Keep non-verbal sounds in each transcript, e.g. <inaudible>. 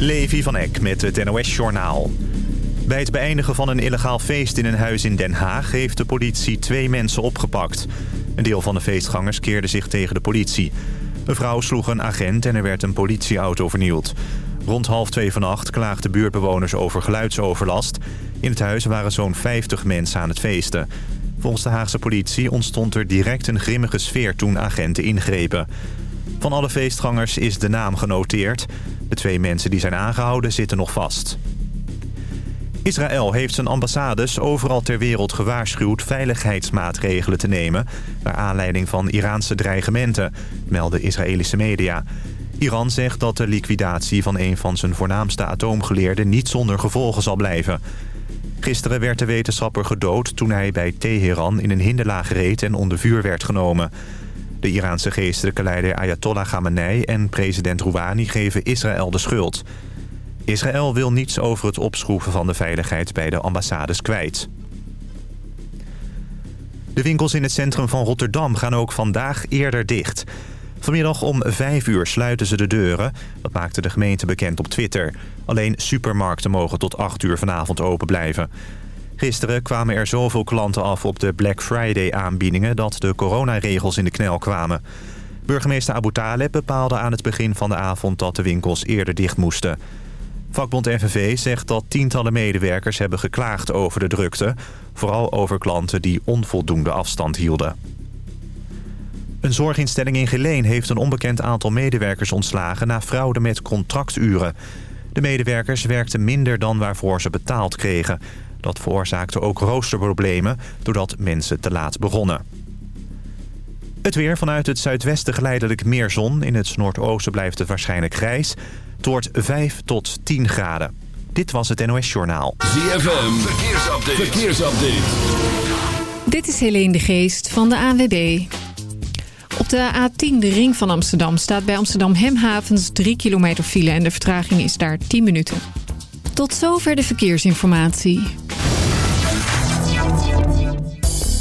Levi van Eck met het NOS-journaal. Bij het beëindigen van een illegaal feest in een huis in Den Haag... heeft de politie twee mensen opgepakt. Een deel van de feestgangers keerde zich tegen de politie. Een vrouw sloeg een agent en er werd een politieauto vernield. Rond half twee vannacht klaagden buurtbewoners over geluidsoverlast. In het huis waren zo'n 50 mensen aan het feesten. Volgens de Haagse politie ontstond er direct een grimmige sfeer toen agenten ingrepen. Van alle feestgangers is de naam genoteerd. De twee mensen die zijn aangehouden zitten nog vast. Israël heeft zijn ambassades overal ter wereld gewaarschuwd veiligheidsmaatregelen te nemen... naar aanleiding van Iraanse dreigementen, melden Israëlische media. Iran zegt dat de liquidatie van een van zijn voornaamste atoomgeleerden niet zonder gevolgen zal blijven. Gisteren werd de wetenschapper gedood toen hij bij Teheran in een hinderlaag reed en onder vuur werd genomen. De Iraanse geestelijke leider Ayatollah Khamenei en president Rouhani geven Israël de schuld. Israël wil niets over het opschroeven van de veiligheid bij de ambassades kwijt. De winkels in het centrum van Rotterdam gaan ook vandaag eerder dicht. Vanmiddag om 5 uur sluiten ze de deuren. Dat maakte de gemeente bekend op Twitter. Alleen supermarkten mogen tot 8 uur vanavond open blijven. Gisteren kwamen er zoveel klanten af op de Black Friday aanbiedingen... dat de coronaregels in de knel kwamen. Burgemeester Abu Taleb bepaalde aan het begin van de avond... dat de winkels eerder dicht moesten. Vakbond FNV zegt dat tientallen medewerkers hebben geklaagd over de drukte. Vooral over klanten die onvoldoende afstand hielden. Een zorginstelling in Geleen heeft een onbekend aantal medewerkers ontslagen... na fraude met contracturen. De medewerkers werkten minder dan waarvoor ze betaald kregen. Dat veroorzaakte ook roosterproblemen doordat mensen te laat begonnen. Het weer vanuit het zuidwesten geleidelijk meer zon. In het noordoosten blijft het waarschijnlijk grijs. Het wordt 5 tot 10 graden. Dit was het NOS Journaal. ZFM, verkeersupdate. verkeersupdate. Dit is Helene de Geest van de ANWB. Op de A10, de ring van Amsterdam, staat bij Amsterdam Hemhavens 3 kilometer file... en de vertraging is daar 10 minuten. Tot zover de verkeersinformatie.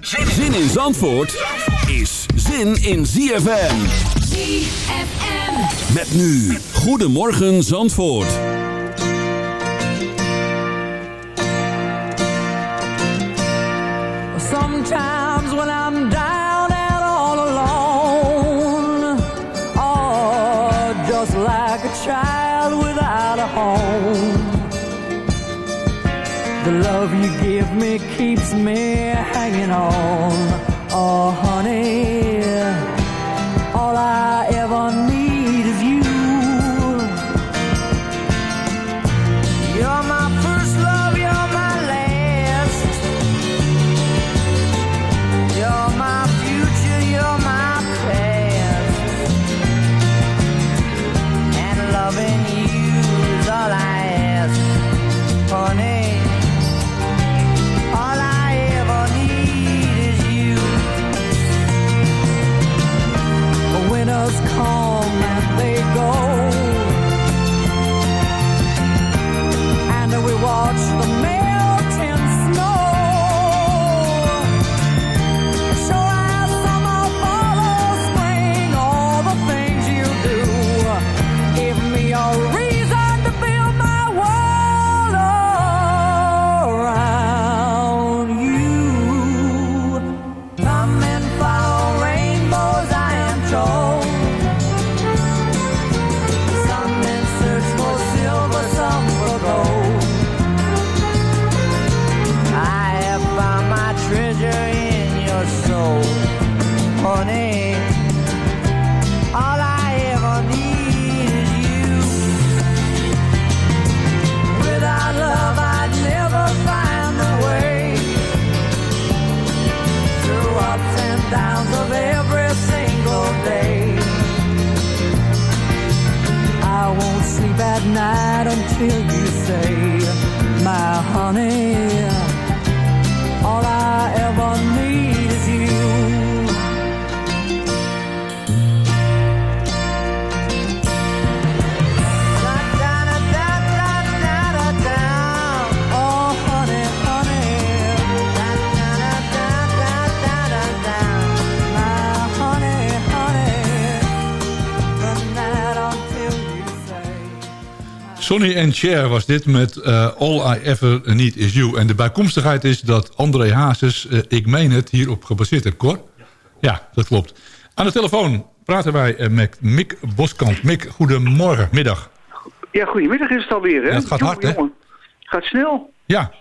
Zin in Zandvoort is zin in ZFM. ZFM. Met nu, Goedemorgen Zandvoort. Sometimes when I'm down and all alone, oh, just like a child without a home. The love you give me keeps me hanging on. Sonny and Cher was dit met eh, All I Ever Need Is You. En de bijkomstigheid is dat André Hazes, eh, ik meen het, hierop gebaseerd heeft. Cor? Ja, dat klopt. Aan de telefoon praten wij eh, met Mick Boskamp. Mick, goedemorgen, middag. Ja, goedemiddag is het alweer, hè? Ja, het gaat hard, hè? jongen. Gaat snel. Ja,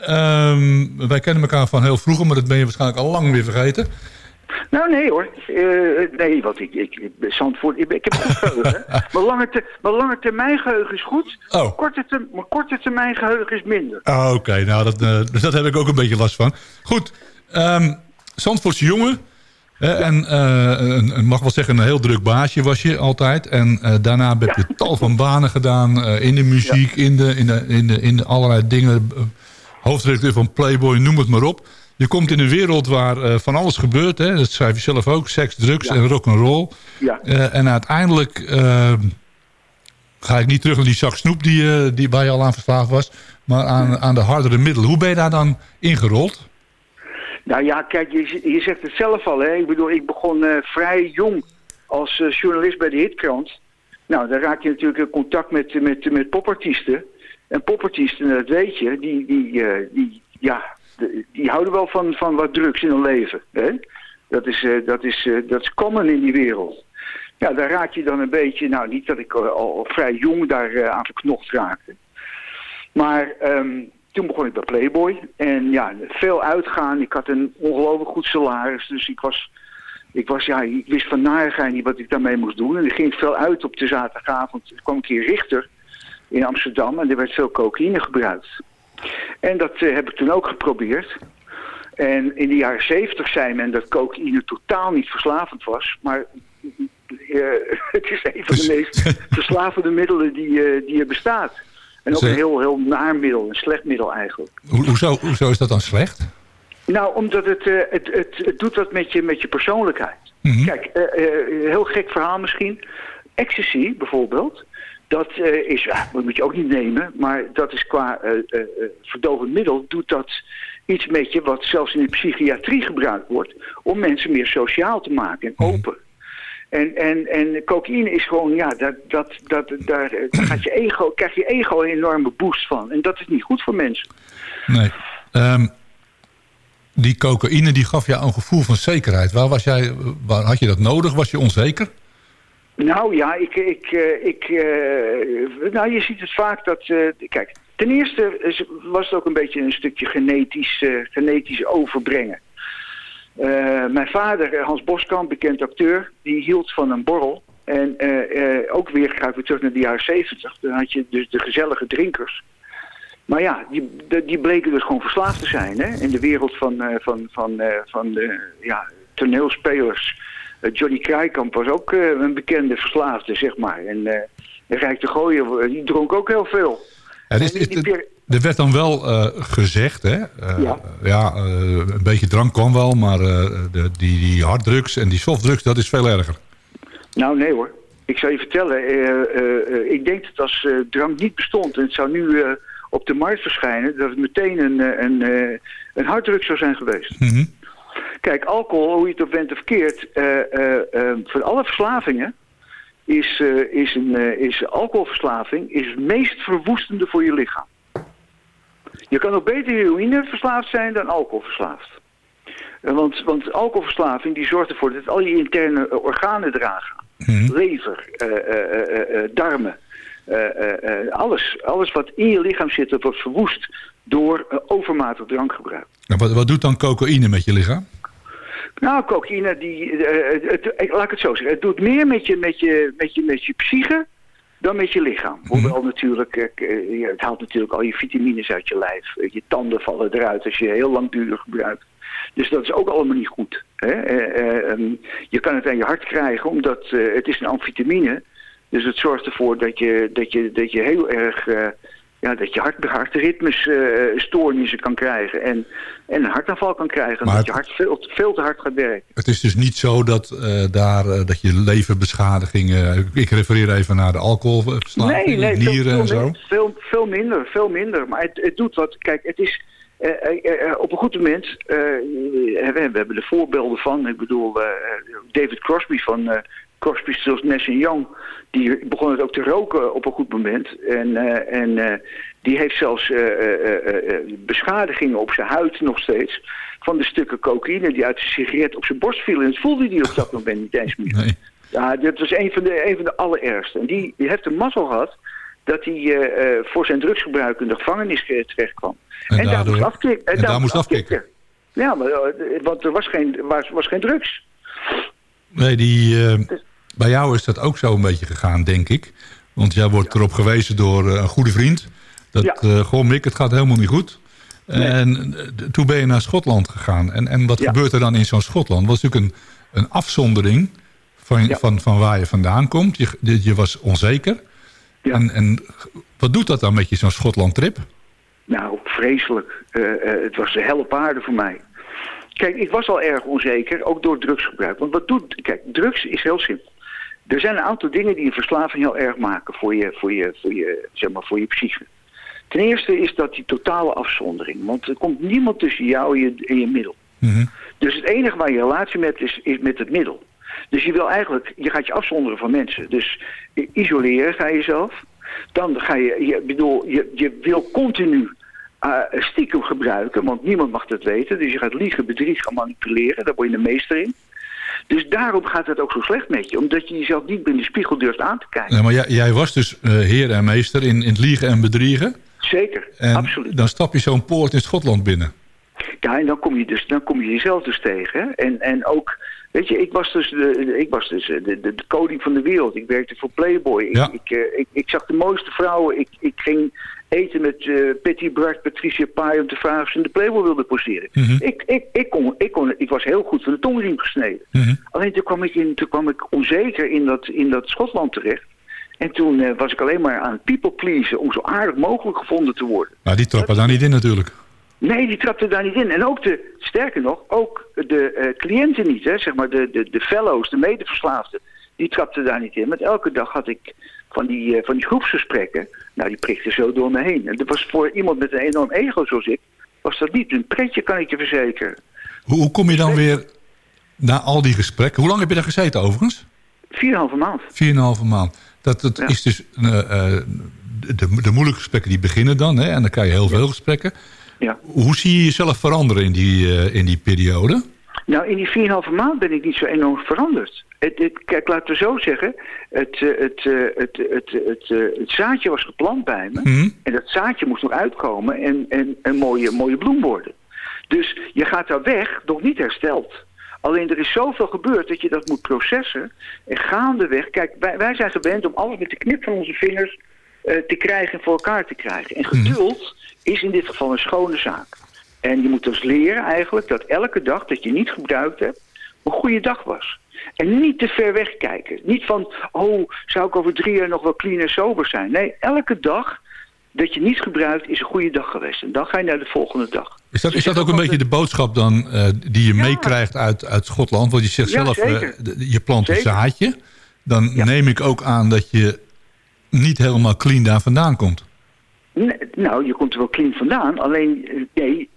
Ehm, wij kennen elkaar van heel vroeger, maar dat ben je waarschijnlijk al lang weer vergeten. Nou, nee hoor. Eh, nee, want ik, ik, Zandvoort, ik, ik heb goed geheugen. <laughs> Mijn lange, te, mijn lange termijn geheugen is goed. Oh. Korte te, mijn korte termijn geheugen is minder. Ah, Oké, nou dat, eh, <laughs> dat heb ik ook een beetje last van. Goed, ehm Zandvoortse jongen. en een, een- mag wel zeggen, een heel druk baasje was je altijd. En daarna heb je tal van banen gedaan. in de muziek, in, de, in, de, in, de, in de allerlei dingen. hoofdredacteur van Playboy, noem het maar op. Je komt in een wereld waar eh, van alles gebeurt. Hè? Dat schrijf je zelf ook. Seks, drugs Ja. en rock'n'roll. Ja. Eh, en uiteindelijk eh, ga ik niet terug naar die zak snoep die, eh, die, waar je al aan verslaafd was. Maar aan, aan de hardere middelen. Hoe ben je daar dan ingerold? Nou ja, kijk, je, je zegt het zelf al, hè. Ik bedoel, ik begon vrij jong als journalist bij de Hitkrant. Nou, dan raak je natuurlijk in contact met, met, met popartiesten. En popartiesten, dat weet je, die, die, die, ja, die houden wel van, van wat drugs in hun leven. Hè? Dat, is, eh, dat, is, eh, dat is common in die wereld. Ja, daar raak je dan een beetje, nou niet dat ik al, vrij jong daar eh, aan verknocht raakte. Maar ehm, toen begon ik bij Playboy. En ja, veel uitgaan. Ik had een ongelooflijk goed salaris. Dus ik was, ik was, ja, ik wist van narigheid niet wat ik daarmee moest doen. En er ging veel uit op de zaterdagavond. Er kwam een keer Richter in Amsterdam. En er werd veel cocaïne gebruikt. En dat eh, heb ik toen ook geprobeerd. En in de jaren zeventig zei men dat cocaïne totaal niet verslavend was. Maar eh, <laughs> het is een van de meest <laughs> verslavende middelen die, eh, die er bestaat. En ook een heel, heel naar middel, een slecht middel eigenlijk. Ho- hoezo, hoezo is dat dan slecht? Nou, omdat het, het, het, het doet wat met je, met je persoonlijkheid. Mhm. Kijk, eh, eh, heel gek verhaal misschien. Ecstasy bijvoorbeeld, dat eh, is, dat moet je ook niet nemen, maar dat is qua eh, eh, verdovend middel, doet dat iets met je wat zelfs in de psychiatrie gebruikt wordt, om mensen meer sociaal te maken en open. En, en, en cocaïne is gewoon, ja, dat, dat, dat, daar, daar gaat je ego, krijg je ego een enorme boost van. En dat is niet goed voor mensen. Nee. Ehm, die cocaïne die gaf jou een gevoel van zekerheid. Waar, was jij, waar had je dat nodig? Was je onzeker? Nou ja, ik, ik, eh, ik, eh, nou je ziet het vaak dat, eh, kijk, ten eerste was het ook een beetje een stukje genetisch, genetisch overbrengen. Mijn vader, Hans Boskamp, bekend acteur, die hield van een borrel. En ook weer, ga weer terug naar de jaren zeventig, dan had je dus de gezellige drinkers. Maar ja, die, die bleken dus gewoon verslaafd te zijn. Hè? In de wereld van, van, van, van de ja, toneelspelers. Eh, Johnny Krijkamp was ook eh, een bekende verslaafde, zeg maar. En eh Rijk de Gooier, eh, die dronk ook heel veel. Er, is, En die- die het- per- er werd dan wel gezegd, hè? Ja. ja een beetje drank kan wel, maar de, die, die harddrugs en die softdrugs, dat is veel erger. Nou, nee hoor. Ik zal je vertellen, ik denk dat als drank niet bestond en het zou nu op de markt verschijnen, dat het meteen een, een, een harddruk zou zijn geweest. Mhm. Kijk, alcohol, hoe je het ook bent of keert, eh, eh, eh, voor alle verslavingen is, is, een, is alcoholverslaving is het meest verwoestende voor je lichaam. Je kan ook beter heroïne verslaafd zijn dan alcoholverslaafd. Want, want alcoholverslaving die zorgt ervoor dat al je interne organen dragen. Mhm. Lever, darmen, alles, alles wat in je lichaam zit, dat wordt verwoest door overmatig drankgebruik. En wat, wat doet dan cocaïne met je lichaam? Nou, cocaïne, die, het, het- laat ik het zo zeggen. Het doet meer met je, met je, met je, met je psyche dan met je lichaam. Hoewel natuurlijk, eh, het haalt natuurlijk al je vitamines uit je lijf. Je tanden vallen eruit als je heel langdurig gebruikt. Dus dat is ook allemaal niet goed. Hè? Eh, eh, ehm, je kan het aan je hart krijgen omdat het is een amfetamine. Dus het zorgt ervoor dat je, dat je, dat je heel erg... eh, ja, dat je hart, hartritmes eh, stoornissen kan krijgen. En, en een hartaanval kan krijgen. Maar dat je hart veel, veel te hard gaat werken. Het is dus niet zo dat, eh, daar, eh, dat je leverbeschadigingen... Ik refereer even naar de alcoholverslaving, Nee, nee, nieren veel, en zo. minder, veel, veel minder, veel minder. Maar het, het doet wat. Kijk, het is eh, eh, eh, op een goed moment. eh, we, hebben er voorbeelden van. Ik bedoel, eh, David Crosby van eh, Crosby, Stills, Nash Young. Die begon het ook te roken op een goed moment. En, eh, en eh, die heeft zelfs eh, beschadigingen op zijn huid nog steeds. Van de stukken cocaïne die uit de sigaret op zijn borst vielen. En dat voelde hij op dat <laughs> moment niet eens meer. Nee. Ja, dit was een van de, een van de allerergste. En die, die heeft de mazzel gehad dat hij voor zijn drugsgebruik in de gevangenis terecht kwam. En daar daardoor- moest afkicken. en daar moest afkicken. Ja, maar, want er was geen, was, was geen drugs. Nee, die, eh, bij jou is dat ook zo een beetje gegaan, denk ik. Want jij wordt erop gewezen door eh, een goede vriend. Dat, Ja. eh goh Mick, het gaat helemaal niet goed. En eh, toen ben je naar Schotland gegaan. En, en wat Ja. gebeurt er dan in zo'n Schotland? Het was natuurlijk een, een afzondering van, Ja. van, van waar je vandaan komt. Je, je, was onzeker. Ja. En, en wat doet dat dan met je, zo'n Schotland-trip? Nou, vreselijk. Eh, eh, het was de helle paarden voor mij. Kijk, ik was al erg onzeker, ook door drugsgebruik. Want wat doet... Kijk, drugs is heel simpel. Er zijn een aantal dingen die een verslaving heel erg maken voor je, voor je, voor je, zeg maar, voor je psyche. Ten eerste is dat die totale afzondering. Want er komt niemand tussen jou en je, en je middel. Mhm. Dus het enige waar je relatie met is, is met het middel. Dus je wil eigenlijk, je gaat je afzonderen van mensen. Dus isoleren ga je jezelf. Dan ga je, je bedoel, je, je wil continu eh, stiekem gebruiken, want niemand mag dat weten. Dus je gaat liegen, bedriegen, gaan manipuleren. Daar word je een meester in. Dus daarom gaat het ook zo slecht met je. Omdat je jezelf niet in de spiegel durft aan te kijken. Ja, maar jij, jij was dus eh, heer en meester in, in het liegen en bedriegen. Zeker, En absoluut. dan stap je zo'n poort in Schotland binnen. Ja, en dan kom je, dus, dan kom je jezelf dus tegen. hè. En, en ook, weet je, ik was dus, de, ik was dus eh, de, de, de koning van de wereld. Ik werkte voor Playboy. Ik, Ja. ik, eh, ik, ik zag de mooiste vrouwen. Ik, ik ging eten met eh Patty Bart, Patricia Pai om te vragen of ze in de Playboy wilden poseren. Mhm. ik, ik, ik, kon, ik, kon, ik was heel goed van de tongriem gesneden. Mhm. Alleen toen kwam ik, in, toen kwam ik onzeker in dat, in dat Schotland terecht. En toen eh, was ik alleen maar aan people pleasen om zo aardig mogelijk gevonden te worden. Nou, die trappen daar niet in natuurlijk. Nee, die trapte daar niet in. En ook de, sterker nog, ook de eh, cliënten niet, hè, zeg maar de, de, de fellows, de medeverslaafden, die trapten daar niet in. Want elke dag had ik van die, eh, van die groepsgesprekken, nou die prikte zo door me heen. En dat was voor iemand met een enorm ego zoals ik, was dat niet een pretje, kan ik je verzekeren. Hoe, hoe kom je dan weer na al die gesprekken? Hoe lang heb je daar gezeten overigens? 4,5 maand. 4,5 maand. Dat, dat Ja. is dus eh, eh, de, de moeilijke gesprekken die beginnen dan. Hè, en dan krijg je heel veel gesprekken. Ja. Hoe zie je jezelf veranderen in die, in die periode? Nou, in die 4,5 maand ben ik niet zo enorm veranderd. Het, het, kijk, laten we zo zeggen. Het, eh, het, eh, het, het, het, eh, het zaadje was geplant bij me. Mhm. En dat zaadje moest nog uitkomen en, en een mooie, mooie bloem worden. Dus je gaat daar weg, nog niet hersteld. Alleen er is zoveel gebeurd dat je dat moet processen. En gaandeweg, kijk, wij, wij zijn gewend om alles met de knip van onze vingers te krijgen en voor elkaar te krijgen. En geduld is in dit geval een schone zaak. En je moet dus leren eigenlijk dat elke dag dat je niet gebruikt hebt, een goede dag was. En niet te ver weg kijken. Niet van, oh, zou ik over drie jaar nog wel clean en sober zijn? Nee, elke dag dat je niet gebruikt is een goede dag geweest. En dan ga je naar de volgende dag. Is dat, Dus is dat ook een beetje de boodschap dan eh, die je Ja. meekrijgt uit, uit Schotland? Want je zegt Ja, zelf, eh, je plant een zaadje. Dan Ja. neem ik ook aan dat je niet helemaal clean daar vandaan komt. Nee, nou, je komt er wel clean vandaan. Alleen, eh, nee,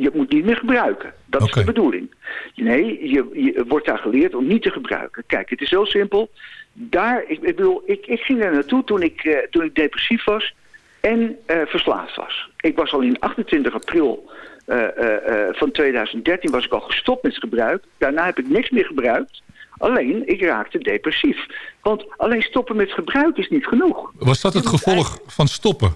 je moet niet meer gebruiken. Dat is de bedoeling. Nee, je, je wordt daar geleerd om niet te gebruiken. Kijk, het is heel simpel. Daar, ik, ik bedoel, ik, ik ging daar naartoe toen ik, eh, toen ik depressief was en eh, verslaafd was. Ik was al in 28 april eh, van 2013 was ik al gestopt met gebruik. Daarna heb ik niks meer gebruikt. Alleen, ik raakte depressief. Want alleen stoppen met gebruik is niet genoeg. Was dat het gevolg van stoppen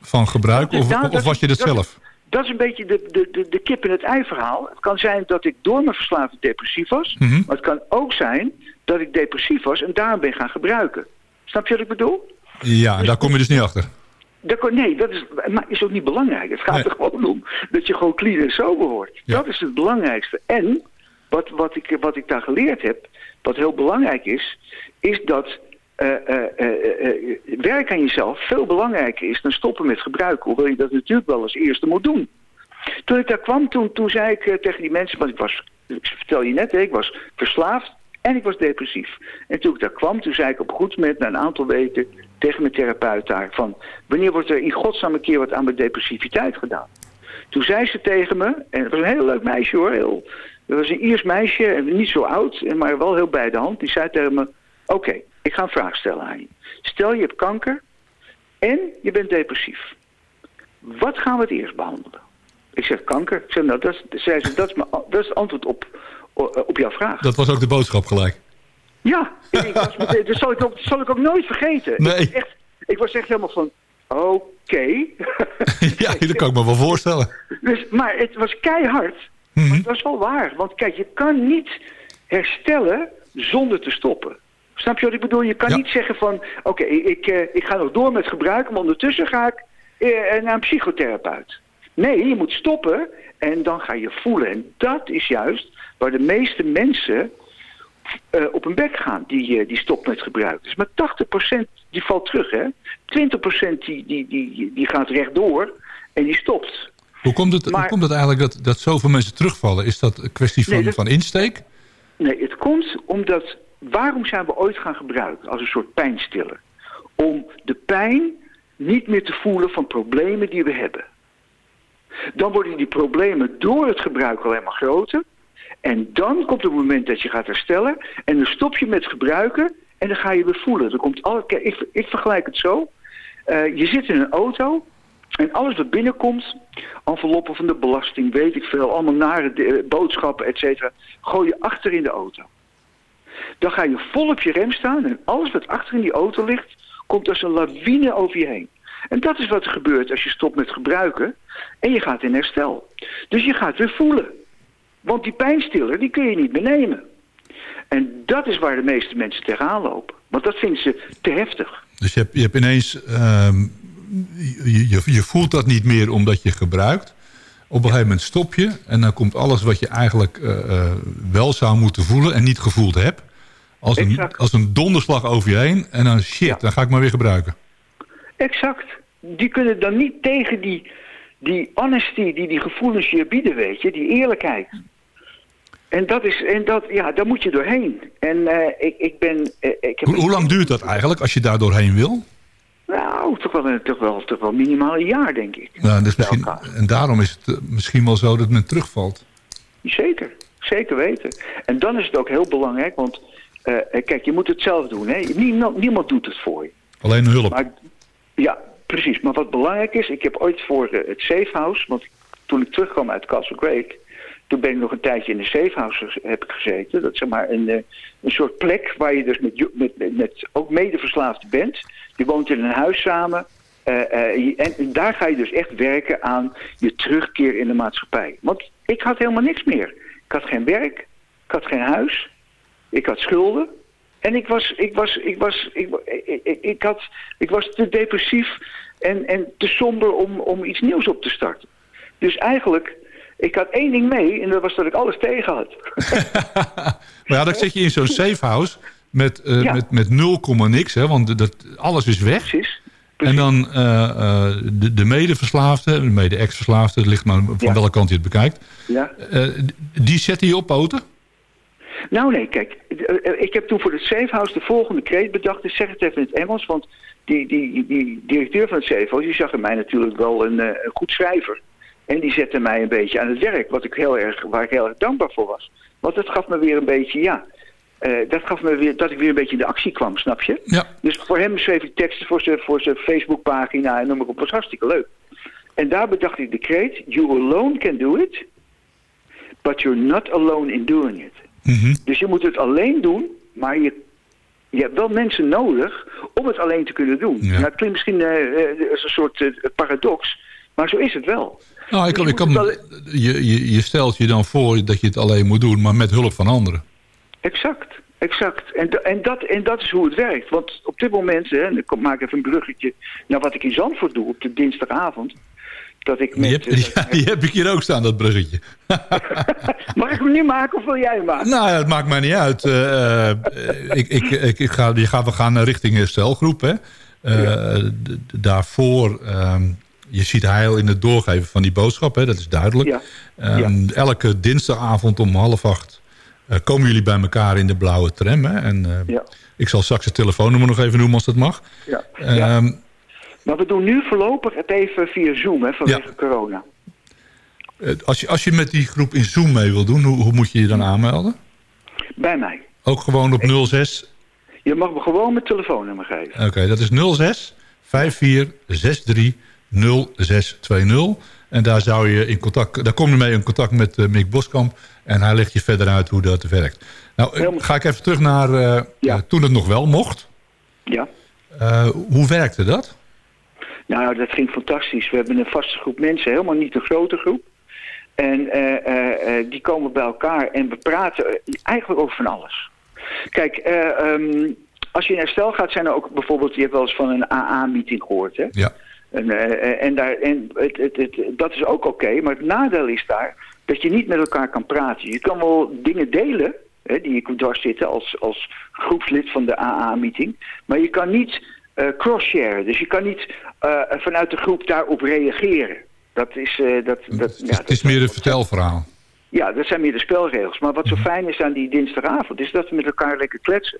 van gebruik? Of, of was je dat dat- zelf? Dat is een beetje de, de, de, de kip in het ei verhaal. Het kan zijn dat ik door mijn verslaving depressief was. Mhm. Maar het kan ook zijn dat ik depressief was en daarom ben gaan gebruiken. Snap je wat ik bedoel? Ja, daar kom je dus niet achter. Dat nee, dat is, maar is ook niet belangrijk. Het gaat Nee. er gewoon om dat je gewoon clean en sober wordt. Ja. Dat is het belangrijkste. En wat, wat, ik, wat ik daar geleerd heb, wat heel belangrijk is, is dat eh, eh, eh, werk aan jezelf veel belangrijker is dan stoppen met gebruiken. Hoewel je dat natuurlijk wel als eerste moet doen. Toen ik daar kwam, toen, toen zei ik tegen die mensen, want ik was, ik vertel je net, ik was verslaafd en ik was depressief. En toen ik daar kwam, toen zei ik op goed moment, na een aantal weken, tegen mijn therapeut daar, van wanneer wordt er in godsnaam een keer wat aan mijn depressiviteit gedaan? Toen zei ze tegen me, en het was een heel leuk meisje hoor, heel, dat was een Iers meisje, niet zo oud, maar wel heel bij de hand. Die zei tegen me, oké, ik ga een vraag stellen aan je. Stel je hebt kanker en je bent depressief. Wat gaan we het eerst behandelen? Ik zeg kanker. Ik zeg, nou, dat, zei ze, dat, is mijn, dat is het antwoord op, op jouw vraag. Dat was ook de boodschap gelijk. Ja, ik was <laughs> dat, zal ik ook, dat zal ik ook nooit vergeten. Nee. Ik, was echt, ik was echt helemaal van, oké. <laughs> ja, dat kan ik me wel voorstellen. dus, maar het was keihard. Mhm. Maar het was wel waar. Want kijk, je kan niet herstellen zonder te stoppen. Snap je wat ik bedoel? Je kan Ja. niet zeggen van, oké, ik, eh, ik ga nog door met gebruiken, maar ondertussen ga ik eh, naar een psychotherapeut. Nee, je moet stoppen en dan ga je voelen. En dat is juist waar de meeste mensen eh, op hun bek gaan, die, die stopt met gebruiken. Dus maar 80% die valt terug, hè. 20% die, die, die, die gaat rechtdoor en die stopt. Hoe komt het, hoe komt het eigenlijk dat, dat zoveel mensen terugvallen? Is dat een kwestie van, Nee, dat- van insteek? Nee, het komt omdat... Waarom zijn we ooit gaan gebruiken als een soort pijnstiller? Om de pijn niet meer te voelen van problemen die we hebben. Dan worden die problemen door het gebruik alleen maar groter. En dan komt het moment dat je gaat herstellen. En dan stop je met gebruiken en dan ga je weer voelen. Dan komt kijk, ik, ik vergelijk het zo. Eh, je zit in een auto en alles wat binnenkomt, enveloppen van de belasting, weet ik veel, allemaal nare boodschappen, et cetera, gooi je achter in de auto. Dan ga je vol op je rem staan en alles wat achter in die auto ligt, komt als een lawine over je heen. En dat is wat er gebeurt als je stopt met gebruiken en je gaat in herstel. Dus je gaat weer voelen. Want die pijnstiller, die kun je niet meer nemen. En dat is waar de meeste mensen tegenaan lopen. Want dat vinden ze te heftig. Dus je hebt, je hebt ineens... ehm, je, je voelt dat niet meer omdat je gebruikt. Op een gegeven moment stop je. En dan komt alles wat je eigenlijk eh, eh, wel zou moeten voelen en niet gevoeld hebt. Als een, Exact. als een donderslag over je heen. En dan shit, Ja. dan ga ik maar weer gebruiken. Exact. Die kunnen dan niet tegen die, die honesty die die gevoelens je bieden, weet je, die eerlijkheid. En dat is, en dat, ja, daar moet je doorheen. En eh, ik, ik ben, ik heb Hoe, hoe lang duurt dat eigenlijk als je daar doorheen wil? Nou, toch wel, een- toch wel, toch wel minimaal een jaar, denk ik. Nou, misschien, en daarom is het eh, misschien wel zo dat men terugvalt. Zeker, zeker weten. En dan is het ook heel belangrijk, want eh, eh, kijk, je moet het zelf doen. Hè? Niemand, niemand doet het voor je. Alleen hulp. Maar, ja, precies. Maar wat belangrijk is, ik heb ooit voor het Safe House, want toen ik terugkwam uit Castle Great, toen ben ik nog een tijdje in de Safe House heb ik gezeten. Dat is zeg maar een, een soort plek waar je dus met, met, met, met ook medeverslaafden bent. Je woont in een huis samen. eh, eh, en, daar ga je dus echt werken aan je terugkeer in de maatschappij. Want ik had helemaal niks meer. Ik had geen werk, ik had geen huis, ik had schulden. En ik was, ik was, ik was, ik, wa- ik, ik, ik had, ik was te depressief en, en te somber om, om iets nieuws op te starten. Dus eigenlijk, ik had één ding mee en dat was dat ik alles tegen had. <laughs> Maar ja, dan zit je in zo'n safe house met, Ja. met, met 0, niks. Hè, want dat, alles is weg. Precies. En dan eh, eh, de, de medeverslaafde, de mede-ex-verslaafde, het ligt maar van Ja. welke kant je het bekijkt. Ja. die zetten je op poten? Nou nee, kijk, ik heb toen voor het Safe House de volgende kreet bedacht. Ik zeg het even in het Engels, want die, die, die directeur van het Safe House, die zag in mij natuurlijk wel een, een goed schrijver. En die zette mij een beetje aan het werk, wat ik heel erg, waar ik heel erg dankbaar voor was. Want dat gaf me weer een beetje, ja, eh, dat gaf me weer, dat ik weer een beetje in de actie kwam, snap je? Ja. Dus voor hem schreef ik teksten voor zijn, voor zijn Facebookpagina en noem maar op. was hartstikke leuk. En daar bedacht ik de kreet, you alone can do it, but you're not alone in doing it. Mhm. Dus je moet het alleen doen, maar je, je hebt wel mensen nodig om het alleen te kunnen doen. Ja. Nou, het klinkt misschien eh, eh, als een soort paradox, maar zo is het wel. Nou, ik, Dus je ik kan, je, je, je stelt je dan voor dat je het alleen moet doen, maar met hulp van anderen. Exact, exact. En, en, dat, en dat is hoe het werkt. Want op dit moment, hè, en ik maak even een bruggetje naar wat ik in Zandvoort doe op de dinsdagavond. Dat ik Die met, heb, <laughs> die, heb ik hier ook staan, dat bruggetje. <laughs> Mag ik hem nu maken of wil jij hem maken? Nou, het maakt mij niet uit. Eh, eh, ik, ik, ik, ik ga, die gaan, we gaan richting herstelgroep. Hè. Eh, daarvoor, ehm, je ziet heil in het doorgeven van die boodschap. Hè, dat is duidelijk. Ja. Ehm, Elke dinsdagavond om half acht eh, komen jullie bij elkaar in de blauwe tram. Hè. En, eh, Ja. Ik zal straks het telefoonnummer nog even noemen als dat mag. Ja. ja. Ehm, Maar we doen nu voorlopig het even via Zoom, hè, vanwege Ja. corona. eh, als, je, als je met die groep in Zoom mee wil doen, hoe, hoe moet je je dan aanmelden? Bij mij. Ook gewoon op 06 Je mag me gewoon mijn telefoonnummer geven. Oké, dat is 06 54 63 0620. En daar, zou je in contact, daar kom je mee in contact met eh, Mick Boskamp. En hij legt je verder uit hoe dat werkt. Nou, Helemaal- ga ik even terug naar eh, Ja. eh, toen het nog wel mocht. Ja. Hoe werkte dat? Nou, dat ging fantastisch. We hebben een vaste groep mensen, helemaal niet een grote groep. En die komen bij elkaar en we praten eigenlijk over van alles. Kijk, eh, ehm, als je in herstel gaat, zijn er ook bijvoorbeeld... Je hebt wel eens van een AA-meeting gehoord, hè? Ja. En, eh, en, daar, en het, het, het, dat is ook oké, maar het nadeel is daar dat je niet met elkaar kan praten. Je kan wel dingen delen, hè, die je dwars zitten als, als groepslid van de AA-meeting, maar je kan niet eh cross-sharen. Dus je kan niet eh, vanuit de groep daarop reageren. Dat is... eh, dat, dat, het, is, ja, het is meer een vertelverhaal. ja, dat zijn meer de spelregels. Maar wat zo fijn is aan die dinsdagavond... is dat we met elkaar lekker kletsen.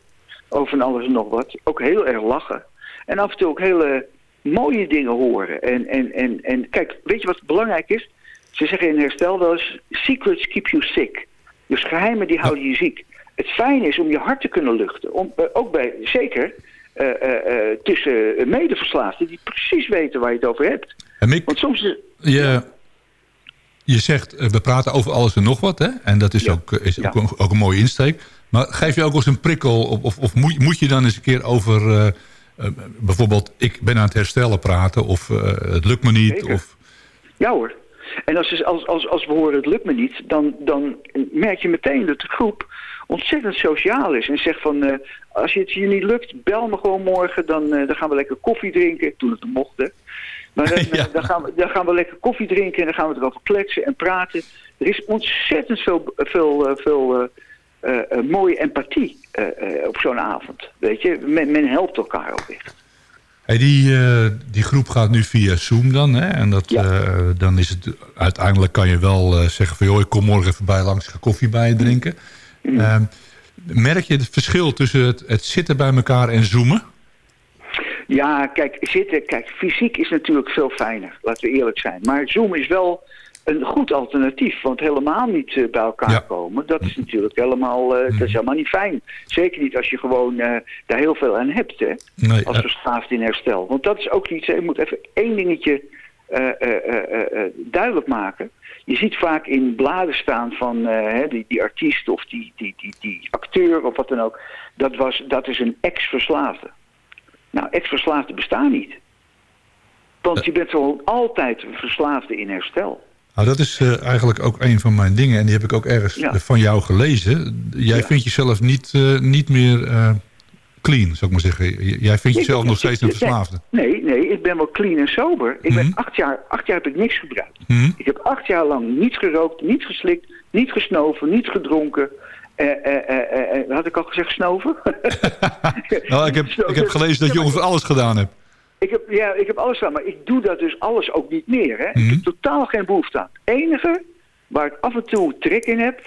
Over alles en nog wat. Ook heel erg lachen. En af en toe ook hele mooie dingen horen. En, en, en, en kijk, weet je wat belangrijk is? Ze zeggen in herstel wel eens... Secrets keep you sick. Dus geheimen die houden je ziek. Het fijne is om je hart te kunnen luchten. Om, eh, ook bij, zeker... eh, eh, tussen medeverslaafden die precies weten waar je het over hebt. En Mick, Want soms is, je, je zegt, we praten over alles en nog wat. Hè? En dat is, Ja. ook, is Ja. ook, een, ook een mooie insteek. Maar geef je ook eens een prikkel? Of, of, of moet, moet je dan eens een keer over... eh, bijvoorbeeld, ik ben aan het herstellen praten. Of eh, het lukt me niet. Zeker. Of, Ja hoor. En als, als, als, als we horen het lukt me niet, dan, dan merk je meteen dat de groep ontzettend sociaal is. En zegt van, eh, als je het je niet lukt, bel me gewoon morgen. Dan, dan gaan we lekker koffie drinken, toen het mocht. hè. Maar <laughs> dan, Ja. dan, gaan we, dan gaan we lekker koffie drinken en dan gaan we erover kletsen en praten. Er is ontzettend veel, veel, veel mooie empathie eh, eh, op zo'n avond. Weet je, men, men helpt elkaar ook echt. Hey, die, eh, die groep gaat nu via Zoom dan. Hè? En dat, Ja. eh, dan is het uiteindelijk kan je wel eh, zeggen van... joh, ik kom morgen even bij langs, ga koffie bij je drinken. Mm. Ehm, merk je het verschil tussen het, het zitten bij elkaar en zoomen? Ja, kijk, zitten, kijk, fysiek is natuurlijk veel fijner, laten we eerlijk zijn. Maar Zoom is wel een goed alternatief, want helemaal niet eh, bij elkaar Ja. komen, dat is natuurlijk helemaal, eh, dat is helemaal niet fijn. Zeker niet als je gewoon eh, daar heel veel aan hebt, hè, Nee, als verslaafd in herstel. Want dat is ook iets, hè, ik moet even één dingetje duidelijk maken. Je ziet vaak in bladen staan van hè, die, die artiest of die, die, die, die acteur of wat dan ook. Dat, was, dat is een ex-verslaafde. Nou, ex-verslaafden bestaan niet. Want je bent gewoon altijd een verslaafde in herstel. Nou, dat is eh, eigenlijk ook een van mijn dingen. En die heb ik ook ergens Ja. van jou gelezen. Jij Ja. vindt jezelf niet, eh, niet meer eh, clean, zou ik maar zeggen. Jij vindt jezelf nog steeds een verslaafde. Nee, nee, ik ben wel clean en sober. Ik ben Mhm. acht jaar, acht jaar heb ik niks gebruikt. Hm? Ik heb acht jaar lang niet gerookt, niet geslikt, niet gesnoven, niet gedronken. Eh, eh, eh, had ik al gezegd snoven? <laughs> <laughs> Nou, ik, heb, ik heb gelezen dat je ongeveer alles gedaan hebt. Ik heb, ja, ik heb alles gedaan, maar ik doe dat dus alles ook niet meer. Hè? Mhm. Ik heb totaal geen behoefte aan. Het enige waar ik af en toe trek in heb,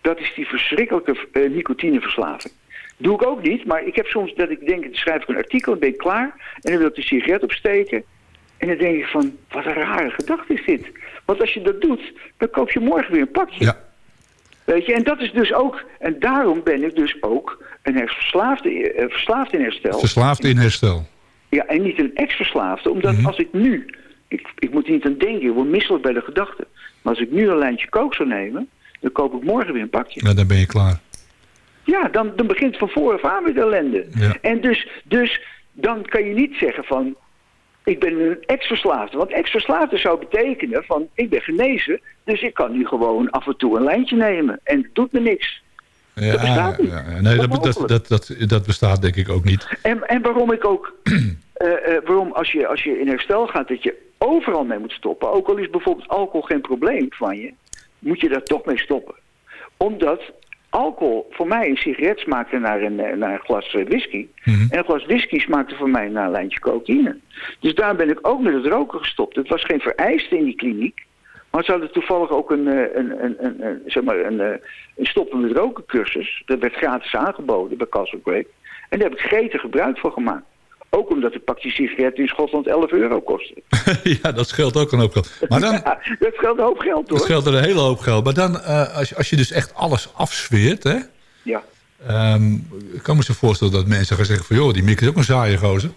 dat is die verschrikkelijke eh, nicotineverslaving. Doe ik ook niet, maar ik heb soms dat ik denk, dan schrijf ik een artikel, dan ben ik klaar. En dan wil ik de sigaret opsteken. En dan denk ik van, wat een rare gedachte is dit. Want als je dat doet, dan koop je morgen weer een pakje. Ja. Weet je, en dat is dus ook, en daarom ben ik dus ook een verslaafde, eh, verslaafd in herstel. Verslaafd in herstel. Ja, en niet een ex-verslaafde. Omdat als ik nu... Ik, ik moet er niet aan denken, ik word misselijk bij de gedachte. Maar als ik nu een lijntje kook zou nemen... dan koop ik morgen weer een pakje. Ja, dan ben je klaar. Ja, dan, dan begint van vooraf aan met ellende. Ja. En dus, dus dan kan je niet zeggen van... ik ben een ex-verslaafde. Want ex-verslaafde zou betekenen van... ik ben genezen, dus ik kan nu gewoon af en toe een lijntje nemen. En het doet me niks. Ja, Dat bestaat niet. ja, ja. Nee, dat, dat, dat, dat, dat bestaat denk ik ook niet. En, en waarom ik ook, <clears throat> eh, eh, waarom als je, als je in herstel gaat, dat je overal mee moet stoppen. Ook al is bijvoorbeeld alcohol geen probleem van je, moet je daar toch mee stoppen. Omdat alcohol voor mij een sigaret smaakte naar een, eh, naar een glas whisky. Mhm. En een glas whisky smaakte voor mij naar een lijntje cocaïne. Dus daar ben ik ook met het roken gestopt. Het was geen vereiste in die kliniek. Maar ze hadden toevallig ook een, eh, een, een, een, een, zeg maar een, eh, een stoppen met roken cursus. Dat werd gratis aangeboden bij Castle Grape. En daar heb ik gretig gebruik van gemaakt. Ook omdat de pak die sigaretten in Schotland 11 euro kosten. <laughs> ja, dat scheelt ook een hoop geld. Maar dan, <laughs> Ja, dat geldt een hoop geld hoor. dat scheelt een hele hoop geld. Maar dan, eh, als, je, als je dus echt alles afsfeert, hè... Ja. ehm, ik kan me zo voorstellen dat mensen gaan zeggen van... joh, die Mick is ook een saaie gozer.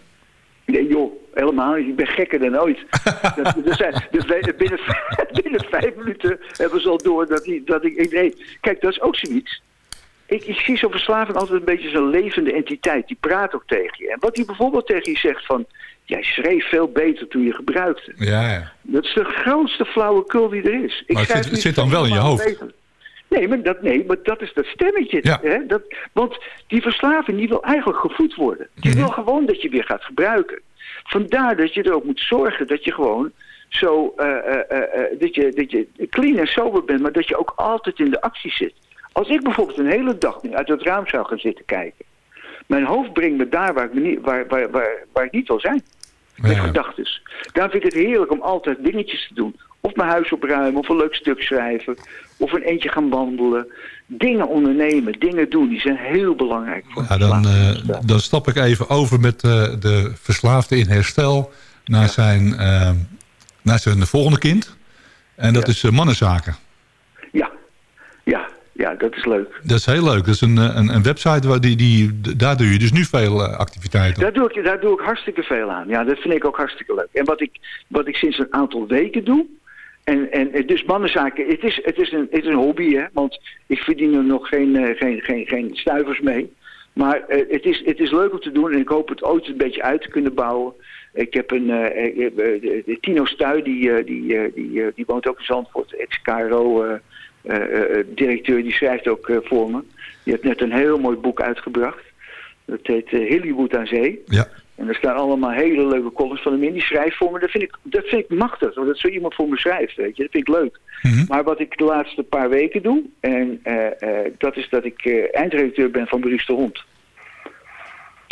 Nee joh, helemaal niet. Ik ben gekker dan ooit. <laughs> dat, er zijn, dus wij- binnen, <laughs> binnen vijf minuten hebben ze al door dat, die, dat ik... ik- Nee, kijk, dat is ook zoiets. Ik, ik zie zo'n verslaving altijd een beetje zo'n levende entiteit. Die praat ook tegen je. En wat hij bijvoorbeeld tegen je zegt van... Jij schreef veel beter toen je gebruikte. Ja, ja. Dat is de grootste flauwekul die er is. Ik Maar het zit- dan wel in je hoofd. beter. Nee maar, dat, nee, maar dat is dat stemmetje. Ja. Hè? Dat, want die verslaving die wil eigenlijk gevoed worden. Die Mhm. wil gewoon dat je weer gaat gebruiken. Vandaar dat je er ook moet zorgen dat je gewoon zo, eh, eh, eh, dat, je, dat je clean en sober bent, maar dat je ook altijd in de actie zit. Als ik bijvoorbeeld een hele dag nu uit het raam zou gaan zitten kijken, mijn hoofd brengt me daar waar ik, me niet, waar, waar, waar, waar ik niet wil zijn. Met Ja. gedachtes. Daarom vind ik het heerlijk om altijd dingetjes te doen. Of mijn huis opruimen, of een leuk stuk schrijven. Of een eentje gaan wandelen. Dingen ondernemen, dingen doen, die zijn heel belangrijk. Voor Ja, dan, eh, dan stap ik even over met eh, de verslaafde in herstel... naar, zijn, eh, naar zijn volgende kind. En dat Ja. is mannenzaken. Ja, ja, ja, dat is leuk. Dat is heel leuk. Dat is een, een, een website, waar die, die, daar doe je dus nu veel activiteiten. Daar doe, ik, daar doe ik hartstikke veel aan. Ja, dat vind ik ook hartstikke leuk. En wat ik, wat ik sinds een aantal weken doe... En, en dus mannenzaken, het is, het, is een, het is een hobby, hè. Want ik verdien er nog geen, eh, geen, geen, geen stuivers mee. Maar eh, het, is, het is leuk om te doen en ik hoop het ooit een beetje uit te kunnen bouwen. Ik heb een... eh, eh, eh, de- Tino Stuy, die, eh, die, eh, die, eh, die woont ook in Zandvoort. Ex-KRO-directeur, die schrijft ook eh, voor me. Die heeft net een heel mooi boek uitgebracht. Dat heet eh, Hollywood aan Zee. Ja. En er staan allemaal hele leuke columns van hem in. Die schrijft voor me. Dat vind ik, dat vind ik machtig. Dat zo iemand voor me schrijft. Weet je. Dat vind ik leuk. Mhm. Maar wat ik de laatste paar weken doe. En eh, eh, dat is dat ik eh, eindredacteur ben van Maurice de Hond.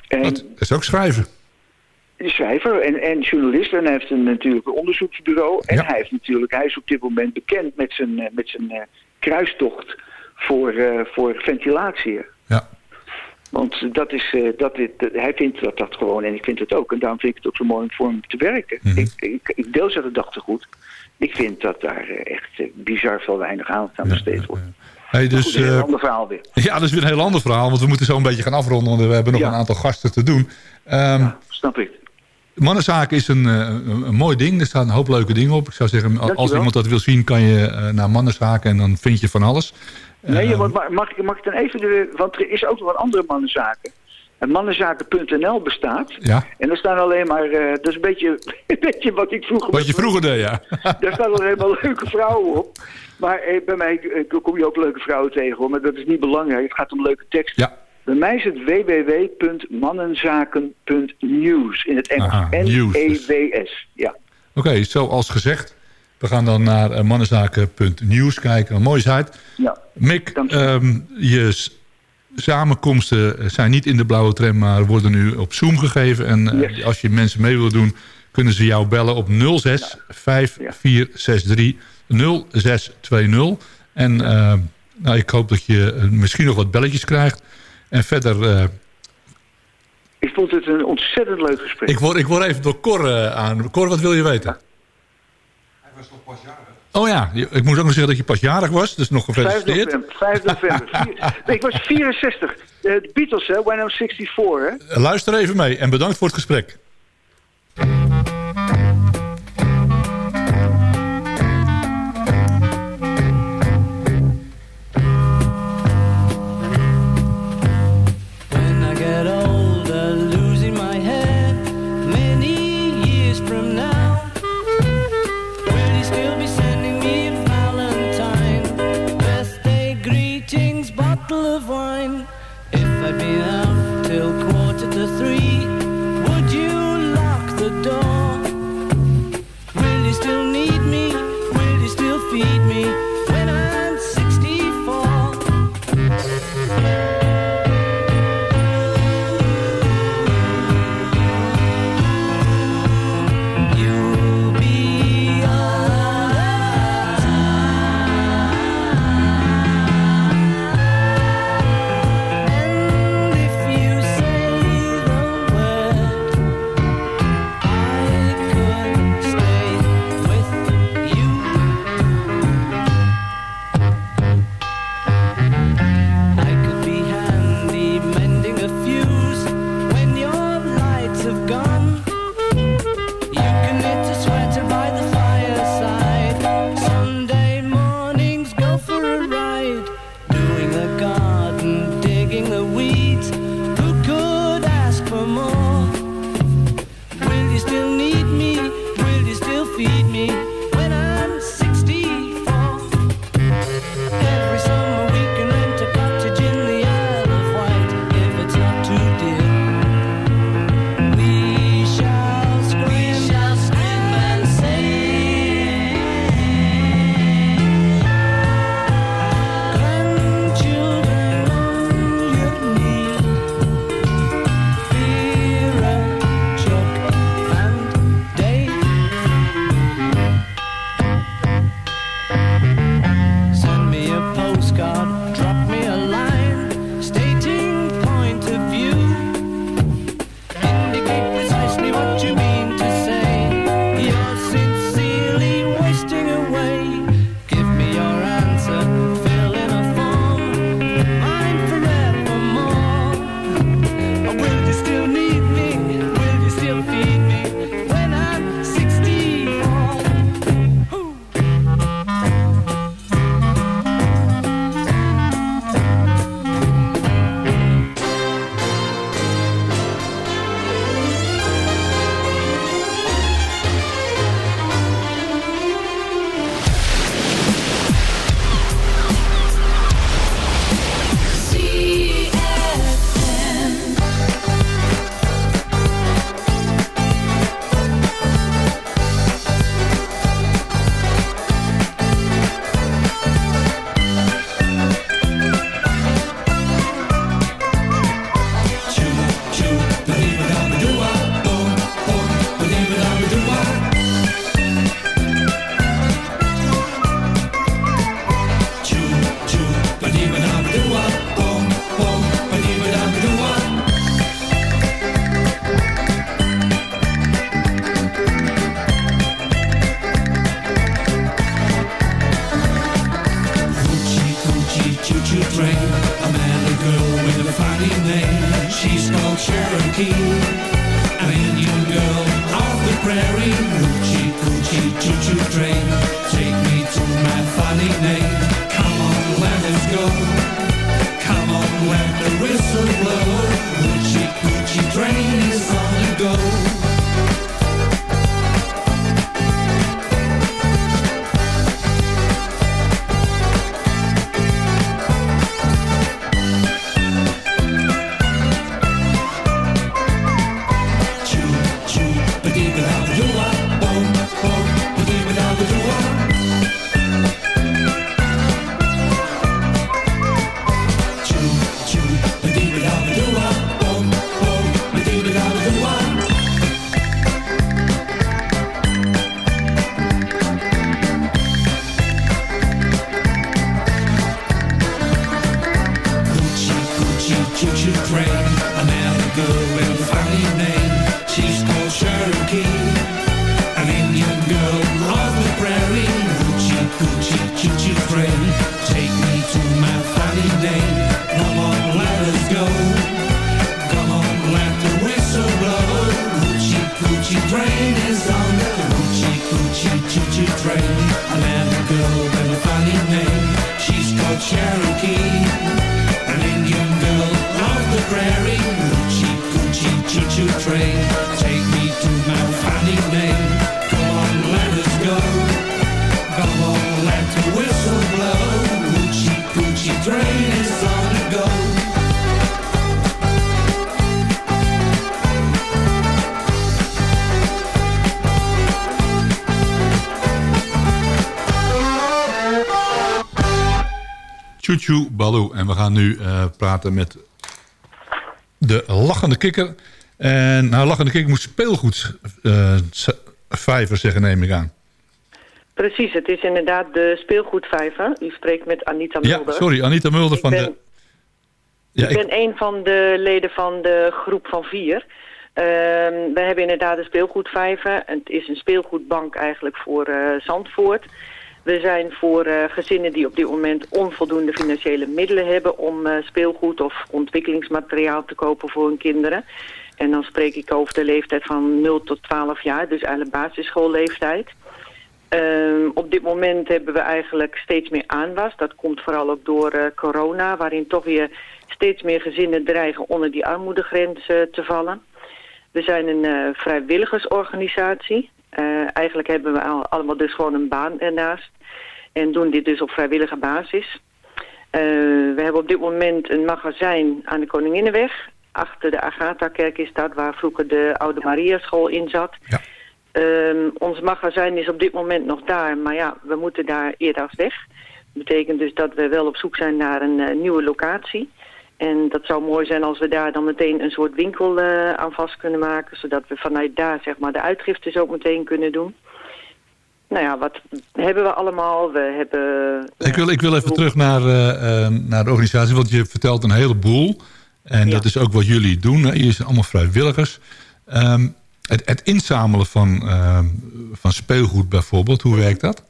En Dat is ook schrijven. schrijver en, en journalist. En hij heeft een, natuurlijk een onderzoeksbureau. En Ja. hij, heeft natuurlijk, hij is op dit moment bekend met zijn, met zijn kruistocht voor, voor ventilatie. Ja. Want dat is, eh, dat dit, dat- hij vindt dat dat gewoon, en ik vind het ook. En daarom vind ik het ook zo mooi om voor hem te werken. Mhm. ik, ik, ik deel zijn gedachtegoed. Ik vind dat daar eh, echt eh, bizar veel weinig aandacht aan besteed wordt. Hey, dus, Goed, een heel eh, ander verhaal weer. ja, dat is weer een heel ander verhaal. Want we moeten zo een beetje gaan afronden. Want we hebben nog Ja. een aantal gasten te doen. Ehm, Snap ik. Mannenzaken is een, een, een mooi ding. Er staan een hoop leuke dingen op. Ik zou zeggen, als Dankjewel. iemand dat wil zien, kan je naar Mannenzaken en dan vind je van alles. Nee, maar mag, mag ik, dan even... De, want er is ook nog een andere mannenzaken. En mannenzaken.nl bestaat. Ja, En daar staan alleen maar... eh, dat is een beetje, <laughs> een beetje wat ik vroeger... wat je vroeger deed, ja. <laughs> Daar staan alleen maar leuke vrouwen op. Maar eh, bij mij eh, kom je ook leuke vrouwen tegen, hoor. Maar dat is niet belangrijk. Het gaat om leuke teksten. Ja, Bij mij is het www.mannenzaken.news. In het Engels. News dus. N-E-W-S. Ja. oké. zoals gezegd. We gaan dan naar eh, mannenzaken.news kijken. Een mooie site. ja. Mick, je. ehm, samenkomsten zijn niet in de blauwe tram... maar worden nu op Zoom gegeven. En eh, Yes. als je mensen mee wil doen... kunnen ze jou bellen op 06 5463 0620. En eh, nou, ik hoop dat je eh, misschien nog wat belletjes krijgt. En verder... Ik vond het een ontzettend leuk gesprek. ik, word, ik word even door Cor aan. Cor, wat wil je weten? Toch pas jarig? Oh ja, ik moet ook nog zeggen dat je pas jarig was. Dus nog 5 gefeliciteerd. november. 5 november. <laughs> Ik was 64. Eh, De Beatles, hè. When I'm 64, hè. Luister even mee en bedankt voor het gesprek. Nu eh, praten met de lachende kikker. En nou, lachende kikker moet speelgoed eh, zeggen, neem ik aan. Precies, het is inderdaad de speelgoedvijver. U spreekt met Anita Ja, Mulder. sorry, Anita Mulder Ik van ben, de... Ja, ik ben een van de leden van de groep van vier. Ehm, we hebben inderdaad een speelgoedvijver. Het is een speelgoedbank eigenlijk voor eh, Zandvoort. We zijn voor eh, gezinnen die op dit moment onvoldoende financiële middelen hebben... om eh, speelgoed of ontwikkelingsmateriaal te kopen voor hun kinderen. En dan spreek ik over de leeftijd van 0 tot 12 jaar, dus eigenlijk basisschoolleeftijd. Ehm, op dit moment hebben we eigenlijk steeds meer aanwas. Dat komt vooral ook door eh, corona, waarin toch weer steeds meer gezinnen dreigen onder die armoedegrens te vallen. We zijn een vrijwilligersorganisatie. Eh, eigenlijk hebben we al, allemaal dus gewoon een baan ernaast. En doen dit dus op vrijwillige basis. Eh, we hebben op dit moment een magazijn aan de Koninginnenweg. Achter de Agatha-kerk is dat, waar vroeger de Oude Mariaschool in zat. Ja. Ehm, ons magazijn is op dit moment nog daar, maar ja, we moeten daar eerder af weg. Dat betekent dus dat we wel op zoek zijn naar een eh, nieuwe locatie. En dat zou mooi zijn als we daar dan meteen een soort winkel eh, aan vast kunnen maken. Zodat we vanuit daar zeg maar de uitgiftes ook meteen kunnen doen. Nou ja, wat hebben we allemaal? We hebben... Ik wil, ik wil even terug naar, eh, eh, naar de organisatie, want je vertelt een heleboel. En Ja. dat is ook wat jullie doen. Hè. Jullie zijn allemaal vrijwilligers. Ehm, het, het inzamelen van, ehm, van speelgoed bijvoorbeeld, hoe werkt dat?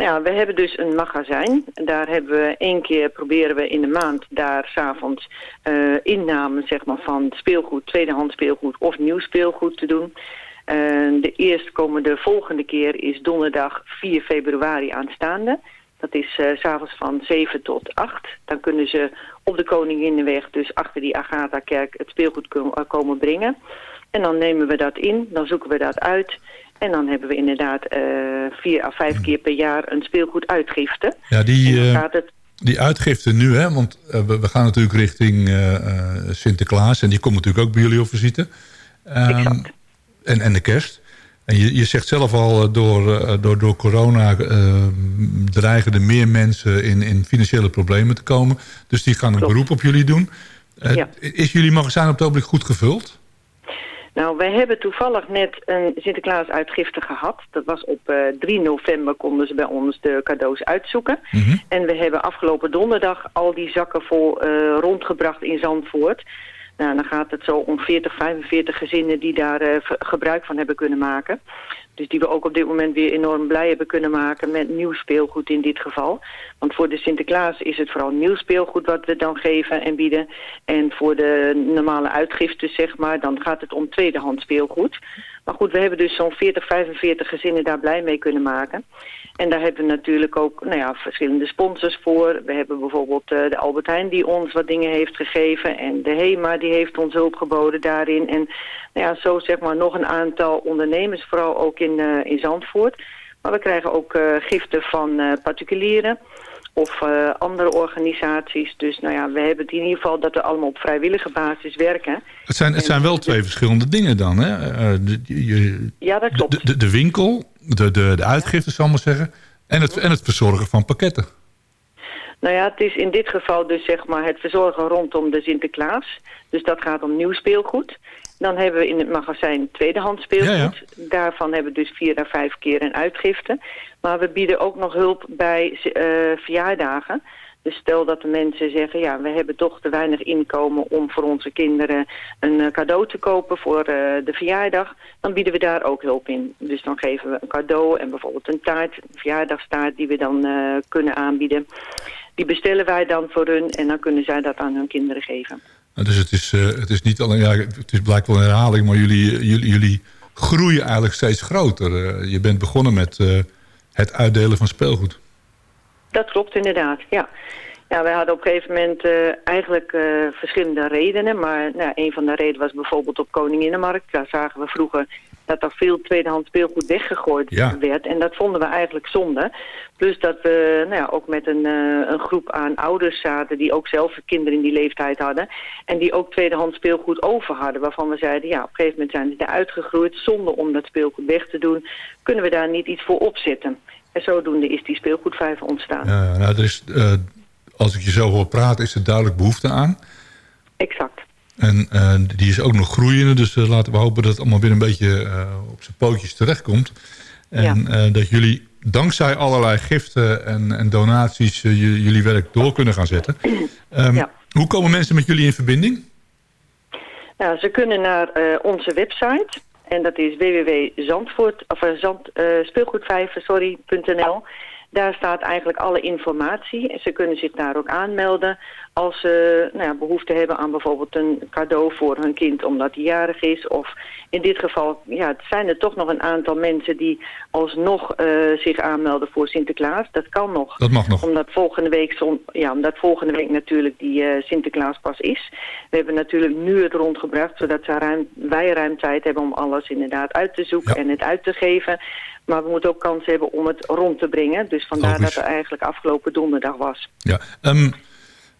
Nou ja, we hebben dus een magazijn. Daar hebben we één keer proberen we in de maand daar s'avonds eh innamen zeg maar, van speelgoed, tweedehands speelgoed of nieuw speelgoed te doen. Eh, de eerstkomende volgende keer is donderdag 4 februari aanstaande. Dat is s s'avonds van 7 tot 8. Dan kunnen ze op de Koninginnenweg, dus achter die Agatha-kerk, het speelgoed ko- komen brengen. En dan nemen we dat in, dan zoeken we dat uit. En dan hebben we inderdaad eh, vier à vijf keer per jaar een speelgoeduitgifte. Ja, die, eh, gaat het die uitgifte nu, hè, want eh, we, we gaan natuurlijk richting Sinterklaas. En die komt natuurlijk ook bij jullie op visite. Ehm, Exact. en, en de kerst. En je, je zegt zelf al, door, door, door corona eh, dreigen er meer mensen in, in financiële problemen te komen. Dus die gaan een Klopt. beroep op jullie doen. Ja. Is jullie magazijn op het ogenblik goed gevuld? Nou, wij hebben toevallig net een Sinterklaas-uitgifte gehad. Dat was op eh, 3 november konden ze bij ons de cadeaus uitzoeken. Mhm. En we hebben afgelopen donderdag al die zakken vol eh, rondgebracht in Zandvoort. Nou, dan gaat het zo om 40, 45 gezinnen die daar eh, gebruik van hebben kunnen maken. Dus die we ook op dit moment weer enorm blij hebben kunnen maken met nieuw speelgoed in dit geval. Want voor de Sinterklaas is het vooral nieuw speelgoed wat we dan geven en bieden. En voor de normale uitgiften, zeg maar, dan gaat het om tweedehands speelgoed. Maar goed, we hebben dus zo'n 40, 45 gezinnen daar blij mee kunnen maken. En daar hebben we natuurlijk ook nou ja, verschillende sponsors voor. We hebben bijvoorbeeld eh, de Albert Heijn die ons wat dingen heeft gegeven. En de HEMA die heeft ons hulp geboden daarin. En nou ja, zo zeg maar nog een aantal ondernemers, vooral ook in, eh, in Zandvoort. Maar we krijgen ook eh, giften van particulieren of eh, andere organisaties. Dus nou ja, we hebben het in ieder geval dat we allemaal op vrijwillige basis werken. Het zijn, het zijn wel twee verschillende dingen dan, hè? Eh, de, je- Ja, dat klopt. de, de, de winkel, de, de, de uitgifte, zal ik maar zeggen... En het, en het verzorgen van pakketten. Nou ja, het is in dit geval dus zeg maar het verzorgen rondom de Sinterklaas. Dus dat gaat om nieuw speelgoed. Dan hebben we in het magazijn tweedehands speelgoed. Ja, Daarvan hebben we dus vier à vijf keer een uitgifte. Maar we bieden ook nog hulp bij eh, verjaardagen. Dus stel dat de mensen zeggen, ja, we hebben toch te weinig inkomen om voor onze kinderen een eh, cadeau te kopen voor eh, de verjaardag. Dan bieden we daar ook hulp in. Dus dan geven we een cadeau en bijvoorbeeld een taart, een verjaardagstaart die we dan kunnen aanbieden. Die bestellen wij dan voor hun en dan kunnen zij dat aan hun kinderen geven. Nou, Dus het is, eh, het is niet alleen, ja, het is blijkbaar een herhaling, maar jullie, jullie, jullie groeien eigenlijk steeds groter. Eh, je bent begonnen met eh, het uitdelen van speelgoed. Dat klopt inderdaad, ja. Ja, wij hadden op een gegeven moment eh, eigenlijk eh, verschillende redenen. Maar nou, een van de redenen was bijvoorbeeld op Koninginnenmarkt. Daar zagen we vroeger dat er veel tweedehands speelgoed weggegooid Ja. werd. En dat vonden we eigenlijk zonde. Plus dat we nou ja, ook met een, eh, een groep aan ouders zaten... die ook zelf kinderen in die leeftijd hadden. En die ook tweedehands speelgoed over hadden. Waarvan we zeiden, ja, op een gegeven moment zijn ze eruit gegroeid. Zonder om dat speelgoed weg te doen, kunnen we daar niet iets voor opzetten. En zodoende is die speelgoedvijver ontstaan. Ja, nou, er is, als ik je zo hoor praten, is er duidelijk behoefte aan. Exact. En eh, die is ook nog groeiende, dus eh, laten we hopen dat het allemaal weer een beetje eh, op zijn pootjes terechtkomt. En dat jullie dankzij allerlei giften en, en donaties jullie werk door kunnen gaan zetten. Ehm, Ja. Hoe komen mensen met jullie in verbinding? Nou, ze kunnen naar onze website. En dat is www.zandvoort, of zand, sorry. Daar staat eigenlijk alle informatie. Ze kunnen zich daar ook aanmelden als ze nou ja, behoefte hebben aan bijvoorbeeld een cadeau voor hun kind omdat hij jarig is. Of in dit geval ja, het zijn er toch nog een aantal mensen die alsnog eh, zich aanmelden voor Sinterklaas. Dat kan nog. Dat mag nog. Omdat volgende week, zon, ja, omdat volgende week natuurlijk die eh, Sinterklaas pas is. We hebben natuurlijk nu het rondgebracht, zodat ze ruim, wij ruim tijd hebben om alles inderdaad uit te zoeken Ja. en het uit te geven. Maar we moeten ook kans hebben om het rond te brengen. Dus vandaar Logisch. dat er eigenlijk afgelopen donderdag was. Ja. Ehm,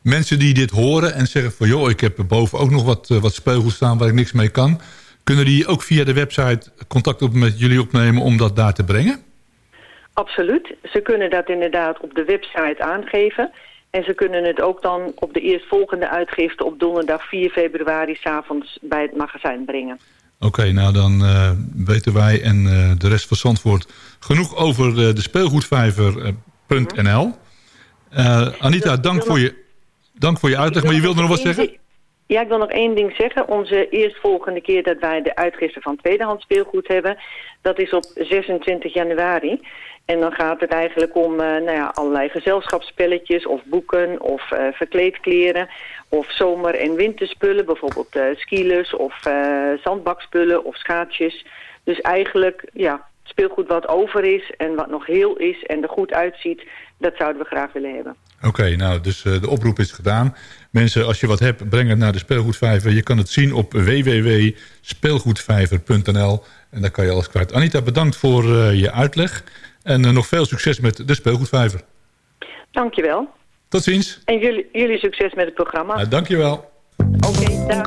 mensen die dit horen en zeggen van... joh, ik heb boven ook nog wat, eh, wat speelgoed staan waar ik niks mee kan... kunnen die ook via de website contact op met jullie opnemen om dat daar te brengen? Absoluut. Ze kunnen dat inderdaad op de website aangeven. En ze kunnen het ook dan op de eerstvolgende uitgifte op donderdag 4 februari... s'avonds bij het magazijn brengen. Oké, nou dan eh, weten wij en eh, de rest van Zandvoort genoeg over de speelgoedvijver.nl. Eh, Anita, dank voor, je, dank voor je uitleg, maar je wilde nog wat zeggen? Ja, ik wil nog één ding zeggen. Onze eerstvolgende keer dat wij de uitgifte van tweedehands speelgoed hebben... dat is op 26 januari. En dan gaat het eigenlijk om eh, nou ja, allerlei gezelschapsspelletjes of boeken of eh, verkleedkleren... of zomer- en winterspullen, bijvoorbeeld skilers of zandbakspullen of schaatsjes. Dus eigenlijk ja, speelgoed wat over is en wat nog heel is en er goed uitziet... dat zouden we graag willen hebben. Oké, nou, dus eh, de oproep is gedaan. Mensen, als je wat hebt, breng het naar de speelgoedvijver. Je kan het zien op www.speelgoedvijver.nl. En daar kan je alles kwijt. Anita, bedankt voor eh, je uitleg. En eh, nog veel succes met de speelgoedvijver. Dankjewel. Tot ziens. En jullie, jullie succes met het programma. Nou, dankjewel. Oké, dag.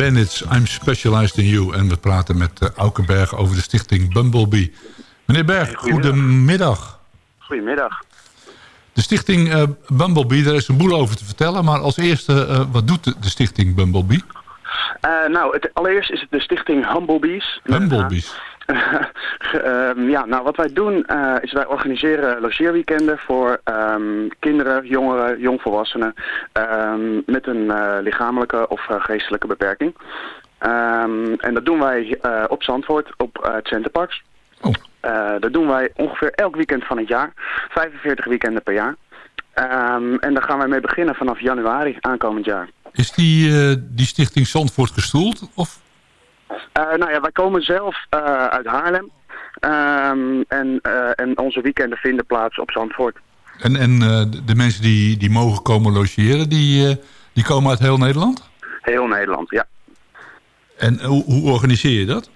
Bandits, I'm Specialized in You. En we praten met uh, Auke Berg over de stichting Bumblebee. Meneer Berg, Goedemiddag. goedemiddag. Goedemiddag. De stichting uh, Bumblebee, daar is een boel over te vertellen. Maar als eerste, uh, wat doet de, de stichting Bumblebee? Nou, het, allereerst is het de stichting Humblebees. Humblebees. <laughs> um, ja, nou wat wij doen uh, is wij organiseren logeerweekenden voor um, kinderen, jongeren, jongvolwassenen um, met een uh, lichamelijke of uh, geestelijke beperking. en dat doen wij op Zandvoort, op het Centerparks. Oh. Dat doen wij ongeveer elk weekend van het jaar, 45 weekenden per jaar. en daar gaan wij mee beginnen vanaf januari aankomend jaar. Is die, die stichting Zandvoort gestoeld? Of? Uh, nou ja, wij komen zelf uh, uit Haarlem. Um, en, en onze weekenden vinden plaats op Zandvoort. En, en de mensen die, die mogen komen logeren, die, die komen uit heel Nederland? Heel Nederland, ja. En hoe, hoe organiseer je dat?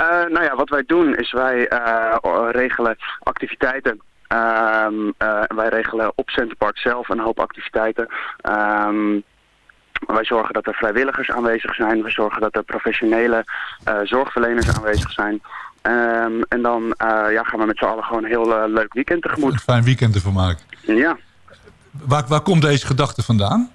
Uh, nou ja, wat wij doen is wij uh, regelen activiteiten. Um, uh, wij regelen op Centerpark zelf een hoop activiteiten. Um, wij zorgen dat er vrijwilligers aanwezig zijn. We zorgen dat er professionele zorgverleners aanwezig zijn. Um, en dan ja, gaan we met z'n allen gewoon een heel leuk weekend tegemoet. Een fijn weekend ervan maken. Ja. Waar, waar komt deze gedachte vandaan?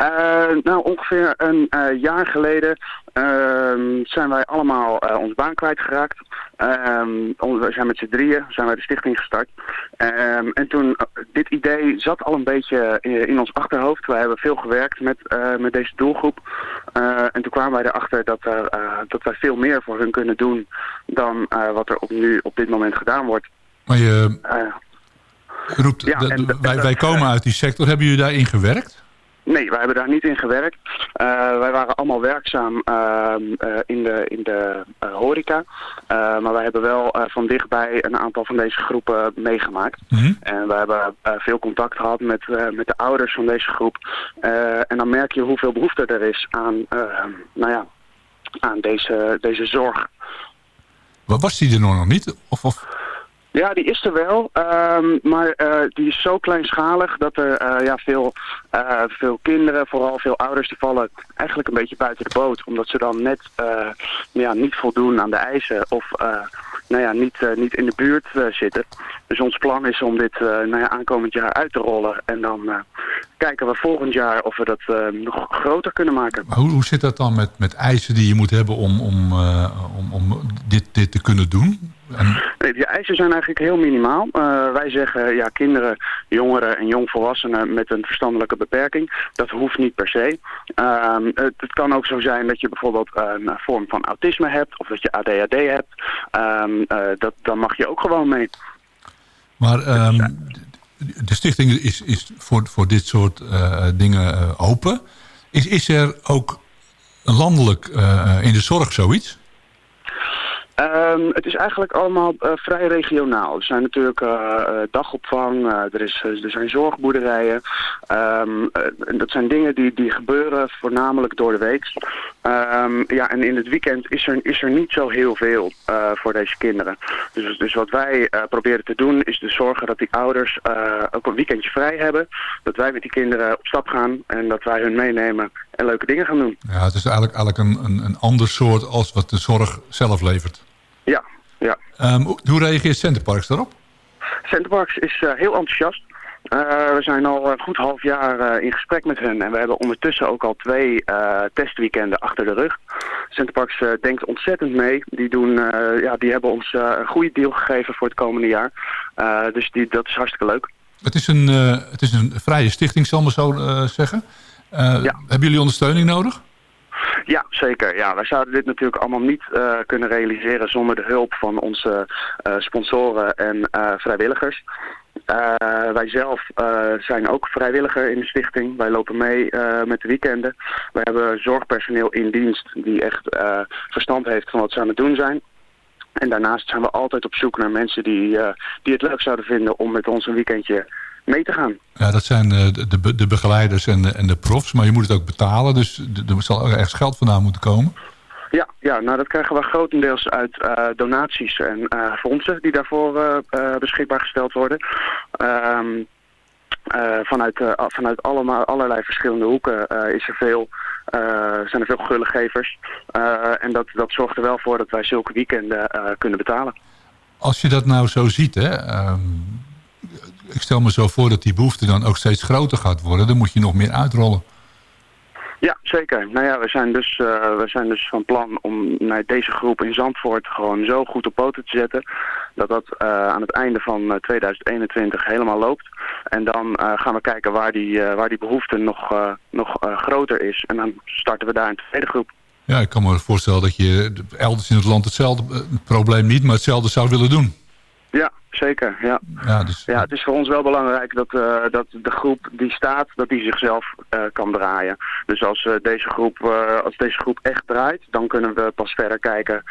Uh, nou, ongeveer een uh, jaar geleden uh, zijn wij allemaal uh, onze baan kwijtgeraakt. Um, we zijn met z'n drieën, zijn wij de stichting gestart. Um, en toen, dit idee zat al een beetje in, in ons achterhoofd. Wij hebben veel gewerkt met, met deze doelgroep. en toen kwamen wij erachter dat, er, dat wij veel meer voor hun kunnen doen dan wat er op nu op dit moment gedaan wordt. Maar je roept, ja, en, wij, wij komen uit die sector. Hebben jullie daarin gewerkt? Nee, wij hebben daar niet in gewerkt. Uh, wij waren allemaal werkzaam uh, uh, in de, in de horeca. maar wij hebben wel van dichtbij een aantal van deze groepen meegemaakt. Mhm. Mm -hmm. En we hebben veel contact gehad met, met de ouders van deze groep. en dan merk je hoeveel behoefte er is aan, nou ja, aan deze, deze zorg. Wat was die er nog niet? Of, of... Ja, die is er wel, um, maar uh, die is zo kleinschalig dat er uh, ja, veel, uh, veel kinderen, vooral veel ouders, die vallen eigenlijk een beetje buiten de boot. Omdat ze dan net ja, niet voldoen aan de eisen of nou ja, niet, niet in de buurt zitten. Dus ons plan is om dit nou ja, aankomend jaar uit te rollen en dan kijken we volgend jaar of we dat nog groter kunnen maken. Hoe, hoe zit dat dan met, met eisen die je moet hebben om, om, om, om dit, dit te kunnen doen? Nee, die eisen zijn eigenlijk heel minimaal. Uh, wij zeggen, ja, kinderen, jongeren en jongvolwassenen met een verstandelijke beperking, dat hoeft niet per se. Uh, het, het, kan ook zo zijn dat je bijvoorbeeld een vorm van autisme hebt, of dat je ADHD hebt. Uh, dat, dan mag je ook gewoon mee. Maar ehm, de stichting is, is voor, voor dit soort dingen open. Is, is er ook landelijk in de zorg zoiets? Um, het is eigenlijk allemaal uh, vrij regionaal. Er zijn natuurlijk uh, uh, dagopvang, er, is, er zijn zorgboerderijen. Um, dat zijn dingen die, die gebeuren voornamelijk door de week. Um, ja, en in het weekend is er, is er niet zo heel veel voor deze kinderen. Dus, dus wat wij proberen te doen is dus zorgen dat die ouders ook een weekendje vrij hebben. Dat wij met die kinderen op stap gaan en dat wij hun meenemen en leuke dingen gaan doen. Ja, het is eigenlijk, eigenlijk een, een, een ander soort als wat de zorg zelf levert. Ja, ja. Um, hoe reageert Centerparks daarop? Centerparks is uh, heel enthousiast. Uh, we zijn al een goed half jaar uh, in gesprek met hen en we hebben ondertussen ook al twee testweekenden achter de rug. Centerparks denkt ontzettend mee. Die, doen, ja, die hebben ons een goede deal gegeven voor het komende jaar. dus die, dat is hartstikke leuk. Het is een, het is een vrije stichting, zal ik maar zo zeggen. ja. Hebben jullie ondersteuning nodig? Ja, zeker. Ja, wij zouden dit natuurlijk allemaal niet uh, kunnen realiseren zonder de hulp van onze uh, sponsoren en uh, vrijwilligers. wij zelf zijn ook vrijwilliger in de stichting. Wij lopen mee met de weekenden. We hebben zorgpersoneel in dienst die echt verstand heeft van wat ze aan het doen zijn. En daarnaast zijn we altijd op zoek naar mensen die, die het leuk zouden vinden om met ons een weekendje mee te gaan. Ja, dat zijn de, de, de begeleiders en de, en de profs, maar je moet het ook betalen, dus er zal ergens geld vandaan moeten komen. Ja, ja, nou dat krijgen we grotendeels uit uh, donaties en uh, fondsen die daarvoor uh, beschikbaar gesteld worden. vanuit vanuit allemaal, allerlei verschillende hoeken is er veel eh, zijn er veel gullegevers. Eh, en dat, dat zorgt er wel voor dat wij zulke weekenden eh, kunnen betalen. Als je dat nou zo ziet, hè, ehm, ik stel me zo voor dat die behoefte dan ook steeds groter gaat worden. Dan moet je nog meer uitrollen. Ja, zeker. Nou ja, we zijn dus, eh, we zijn dus van plan om nou, deze groep in Zandvoort gewoon zo goed op poten te zetten. Dat dat eh, aan het einde van eh, 2021 helemaal loopt. En dan eh, gaan we kijken waar die, eh, waar die behoefte nog, eh, nog eh, groter is. En dan starten we daar een tweede groep. Ja, ik kan me voorstellen dat je elders in het land hetzelfde eh, probleem niet, maar hetzelfde zou willen doen. Ja, zeker. Ja. Ja, dus, Ja, het is voor ons wel belangrijk dat, eh, dat de groep die staat, dat die zichzelf eh, kan draaien. Dus als, eh, deze groep, als deze groep echt draait, dan kunnen we pas verder kijken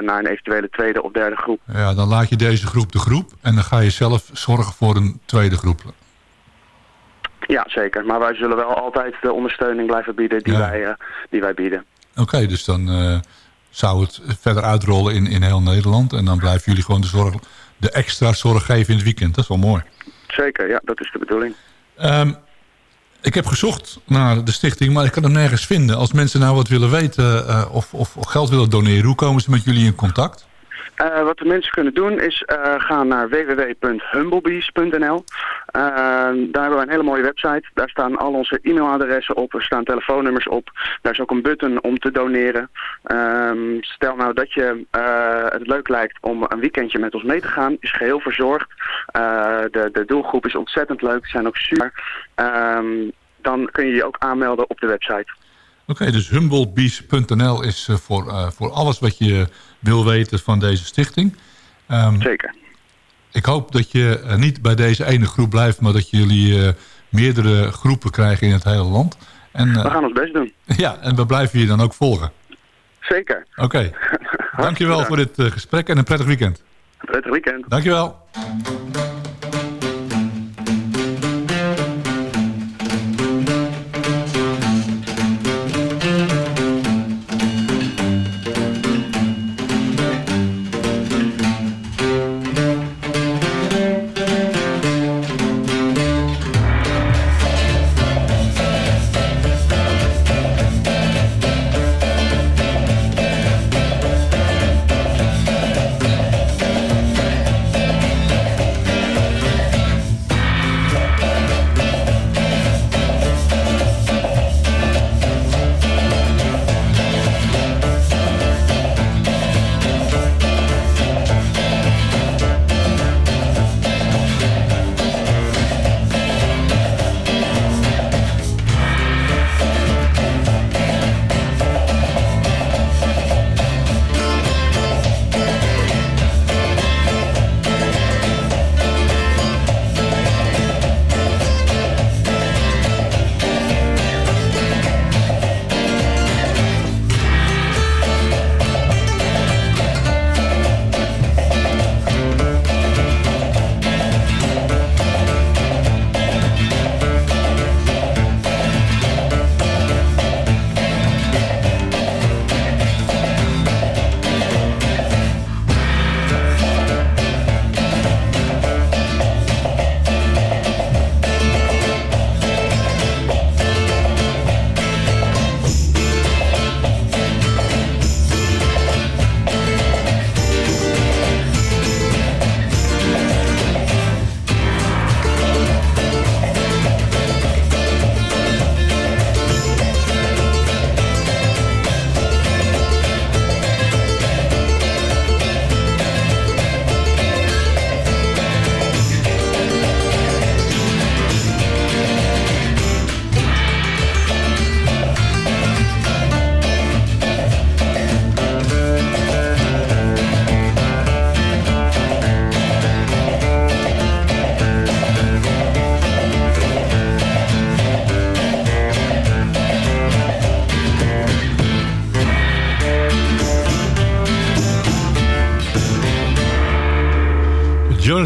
naar een eventuele tweede of derde groep. ja, dan laat je deze groep de groep en dan ga je zelf zorgen voor een tweede groep. Ja, zeker. Maar wij zullen wel altijd de ondersteuning blijven bieden die, Ja. wij, die wij bieden. Oké, dus dan zou het verder uitrollen in, in heel Nederland. En dan blijven jullie gewoon de, zorg, de extra zorg geven in het weekend. Dat is wel mooi. Zeker, ja, dat is de bedoeling. Ehm, ik heb gezocht naar de stichting, maar ik kan hem nergens vinden. Als mensen nou wat willen weten eh, of, of geld willen doneren, hoe komen ze met jullie in contact? Eh, wat de mensen kunnen doen is eh, gaan naar www.humblebees.nl. Eh, daar hebben we een hele mooie website. Daar staan al onze e-mailadressen op. Er staan telefoonnummers op. Daar is ook een button om te doneren. Ehm, stel nou dat je het leuk lijkt om een weekendje met ons mee te gaan. Is geheel verzorgd. De, de doelgroep is ontzettend leuk. Ze zijn ook super. Ehm, dan kun je je ook aanmelden op de website. Oké, dus humblebees.nl is eh, voor, eh, voor alles wat je wil weten van deze stichting. Ehm, Zeker. ik hoop dat je eh, niet bij deze ene groep blijft, maar dat jullie meerdere groepen krijgen in het hele land. En, We gaan ons best doen. <laughs> ja, en we blijven je dan ook volgen. Zeker. Oké, <laughs> dankjewel voor dit gesprek en een prettig weekend. Prettig weekend. Dankjewel.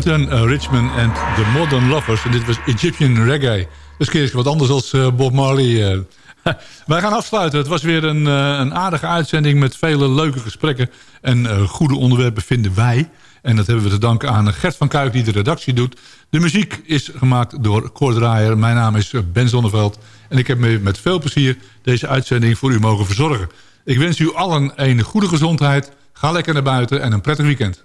Eh, Richman en The Modern Lovers. En dit was Egyptian Reggae. Dus keer wat anders als eh, Bob Marley. eh. <laughs> Wij gaan afsluiten. Het was weer een, een aardige uitzending met vele leuke gesprekken. En goede onderwerpen vinden wij. En dat hebben we te danken aan Gert van Kuik die de redactie doet. De muziek is gemaakt door Cor Draaier. Mijn naam is Ben Zonneveld. En ik heb me met veel plezier deze uitzending voor u mogen verzorgen. Ik wens u allen een goede gezondheid. Ga lekker naar buiten en een prettig weekend.